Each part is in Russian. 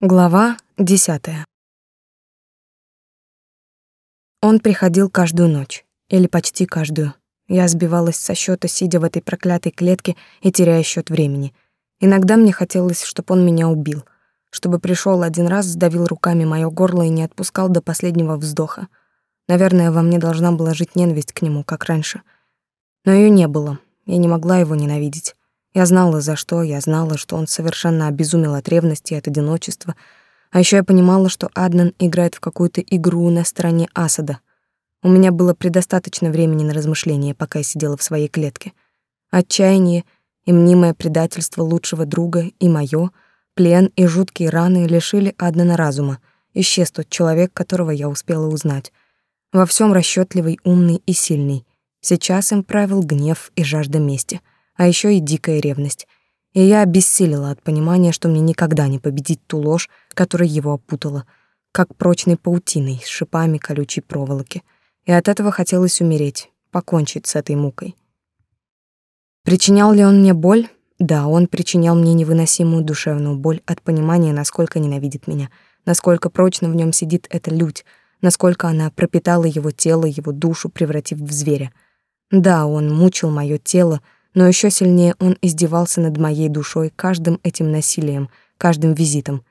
Глава десятая. Он приходил каждую ночь, или почти каждую. Я сбивалась со счета, сидя в этой проклятой клетке и теряя счет времени. Иногда мне хотелось, чтобы он меня убил, чтобы пришел один раз, сдавил руками моё горло и не отпускал до последнего вздоха. Наверное, во мне должна была жить ненависть к нему, как раньше. Но её не было. Я не могла его ненавидеть. Я знала, за что, я знала, что он совершенно обезумел от ревности и от одиночества. А еще я понимала, что Аднан играет в какую-то игру на стороне Асада. У меня было предостаточно времени на размышления, пока я сидела в своей клетке. Отчаяние и мнимое предательство лучшего друга и моё, плен и жуткие раны лишили Аднана разума. Исчез тот человек, которого я успела узнать. Во всем расчетливый, умный и сильный. Сейчас им правил гнев и жажда мести — а еще и дикая ревность. И я обессилила от понимания, что мне никогда не победить ту ложь, которая его опутала, как прочной паутиной с шипами колючей проволоки. И от этого хотелось умереть, покончить с этой мукой. Причинял ли он мне боль? Да, он причинял мне невыносимую душевную боль от понимания, насколько ненавидит меня, насколько прочно в нем сидит эта лють, насколько она пропитала его тело, его душу, превратив в зверя. Да, он мучил мое тело, но еще сильнее он издевался над моей душой каждым этим насилием, каждым визитом.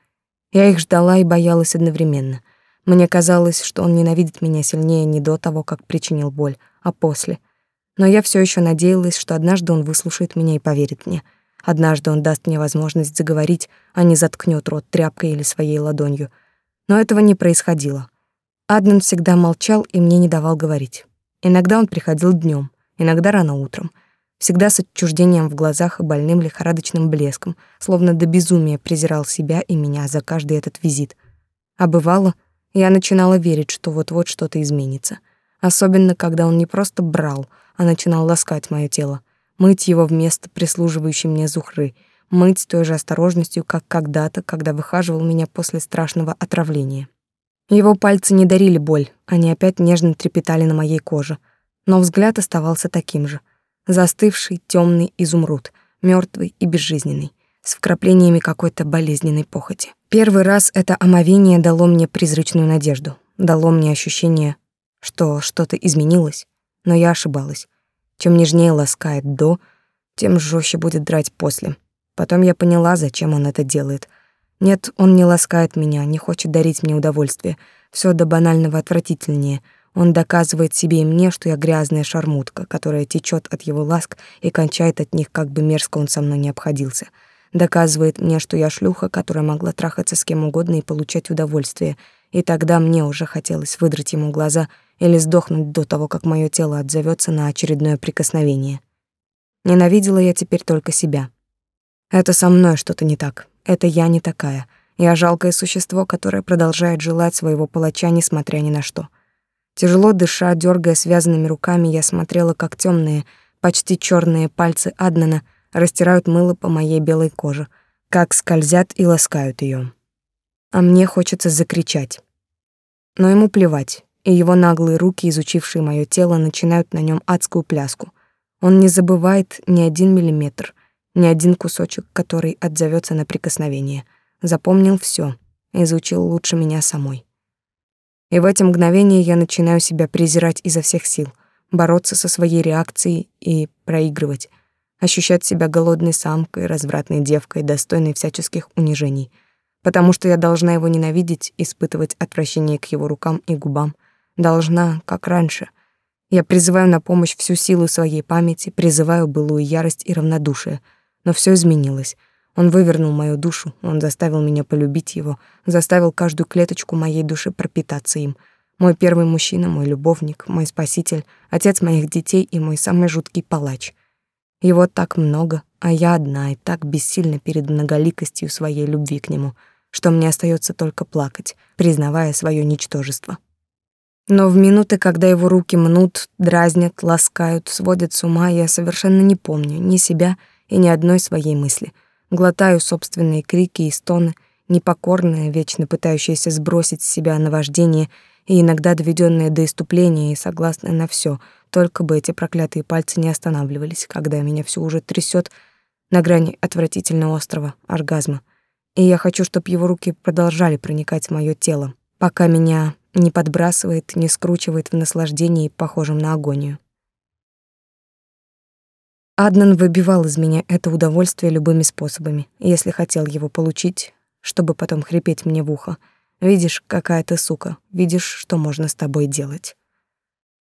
Я их ждала и боялась одновременно. Мне казалось, что он ненавидит меня сильнее не до того, как причинил боль, а после. Но я все еще надеялась, что однажды он выслушает меня и поверит мне. Однажды он даст мне возможность заговорить, а не заткнет рот тряпкой или своей ладонью. Но этого не происходило. Аднан всегда молчал и мне не давал говорить. Иногда он приходил днем, иногда рано утром — всегда с отчуждением в глазах и больным лихорадочным блеском, словно до безумия презирал себя и меня за каждый этот визит. А бывало, я начинала верить, что вот-вот что-то изменится. Особенно, когда он не просто брал, а начинал ласкать мое тело, мыть его вместо прислуживающей мне зухры, мыть с той же осторожностью, как когда-то, когда выхаживал меня после страшного отравления. Его пальцы не дарили боль, они опять нежно трепетали на моей коже, но взгляд оставался таким же — застывший темный изумруд, мертвый и безжизненный, с вкраплениями какой-то болезненной похоти. Первый раз это омовение дало мне призрачную надежду, дало мне ощущение, что что-то изменилось, но я ошибалась. Чем нежнее ласкает до, тем жестче будет драть после. Потом я поняла, зачем он это делает. Нет, он не ласкает меня, не хочет дарить мне удовольствие. Все до банального отвратительнее — он доказывает себе и мне, что я грязная шармутка, которая течет от его ласк и кончает от них, как бы мерзко он со мной не обходился. Доказывает мне, что я шлюха, которая могла трахаться с кем угодно и получать удовольствие. И тогда мне уже хотелось выдрать ему глаза или сдохнуть до того, как мое тело отзовется на очередное прикосновение. Ненавидела я теперь только себя. Это со мной что-то не так. Это я не такая. Я жалкое существо, которое продолжает желать своего палача, несмотря ни на что. Тяжело дыша, дергая связанными руками, я смотрела, как темные, почти черные пальцы Аднана растирают мыло по моей белой коже, как скользят и ласкают ее. А мне хочется закричать. Но ему плевать, и его наглые руки, изучившие мое тело, начинают на нем адскую пляску. Он не забывает ни один миллиметр, ни один кусочек, который отзовется на прикосновение. Запомнил все, изучил лучше меня самой. И в эти мгновения я начинаю себя презирать изо всех сил, бороться со своей реакцией и проигрывать, ощущать себя голодной самкой, развратной девкой, достойной всяческих унижений, потому что я должна его ненавидеть, испытывать отвращение к его рукам и губам, должна, как раньше. Я призываю на помощь всю силу своей памяти, призываю былую ярость и равнодушие, но все изменилось. Он вывернул мою душу, он заставил меня полюбить его, заставил каждую клеточку моей души пропитаться им. Мой первый мужчина, мой любовник, мой спаситель, отец моих детей и мой самый жуткий палач. Его так много, а я одна и так бессильна перед многоликостью своей любви к нему, что мне остается только плакать, признавая свое ничтожество. Но в минуты, когда его руки мнут, дразнят, ласкают, сводят с ума, я совершенно не помню ни себя и ни одной своей мысли — глотаю собственные крики и стоны, непокорная, вечно пытающаяся сбросить с себя наваждение и иногда доведенная до иступления и согласная на все, только бы эти проклятые пальцы не останавливались, когда меня все уже трясет на грани отвратительного острого оргазма. И я хочу, чтобы его руки продолжали проникать в моё тело, пока меня не подбрасывает, не скручивает в наслаждении, похожем на агонию. Аднан выбивал из меня это удовольствие любыми способами, если хотел его получить, чтобы потом хрипеть мне в ухо. Видишь, какая ты сука, видишь, что можно с тобой делать.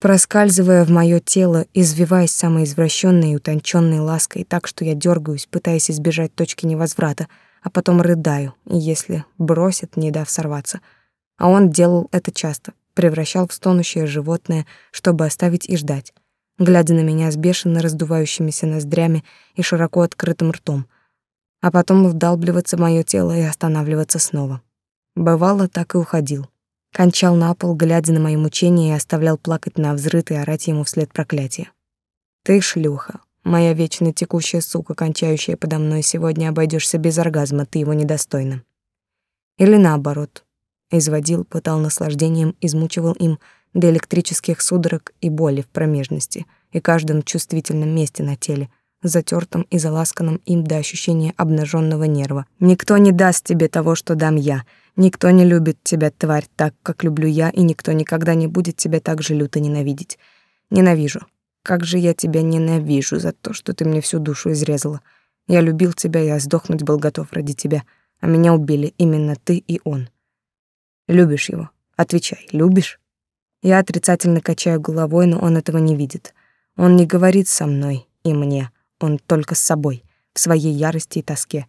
Проскальзывая в моё тело, извиваясь самой извращенной и утонченной лаской так, что я дергаюсь, пытаясь избежать точки невозврата, а потом рыдаю, если бросит, не дав сорваться. А он делал это часто, превращал в стонущее животное, чтобы оставить и ждать глядя на меня с бешено раздувающимися ноздрями и широко открытым ртом, а потом вдалбливаться в моё тело и останавливаться снова. Бывало, так и уходил. Кончал на пол, глядя на мои мучения, и оставлял плакать на взрыт и орать ему вслед проклятия. «Ты шлюха, моя вечно текущая сука, кончающая подо мной, сегодня обойдешься без оргазма, ты его недостойна». Или наоборот. Изводил, пытал наслаждением, измучивал им, до электрических судорог и боли в промежности и каждом чувствительном месте на теле, затертом и заласканном им до ощущения обнаженного нерва. Никто не даст тебе того, что дам я. Никто не любит тебя, тварь, так, как люблю я, и никто никогда не будет тебя так же люто ненавидеть. Ненавижу. Как же я тебя ненавижу за то, что ты мне всю душу изрезала. Я любил тебя, я сдохнуть был готов ради тебя, а меня убили именно ты и он. Любишь его? Отвечай, любишь? Я отрицательно качаю головой, но он этого не видит. Он не говорит со мной и мне, он только с собой, в своей ярости и тоске.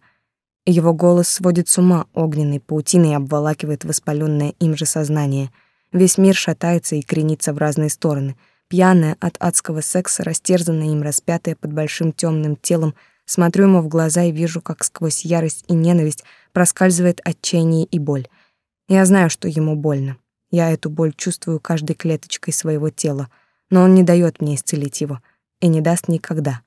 Его голос сводит с ума огненной паутиной и обволакивает воспаленное им же сознание. Весь мир шатается и кренится в разные стороны. Пьяная от адского секса, растерзанная им распятая под большим темным телом, смотрю ему в глаза и вижу, как сквозь ярость и ненависть проскальзывает отчаяние и боль. Я знаю, что ему больно. Я эту боль чувствую каждой клеточкой своего тела, но он не дает мне исцелить его и не даст никогда.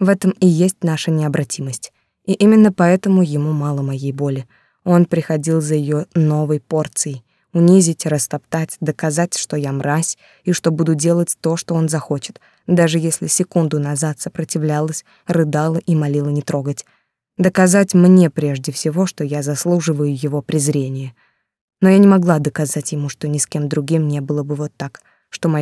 В этом и есть наша необратимость. И именно поэтому ему мало моей боли. Он приходил за ее новой порцией, унизить, растоптать, доказать, что я мразь и что буду делать то, что он захочет, даже если секунду назад сопротивлялась, рыдала и молила не трогать. Доказать мне прежде всего, что я заслуживаю его презрения — но я не могла доказать ему, что ни с кем другим не было бы вот так, что моя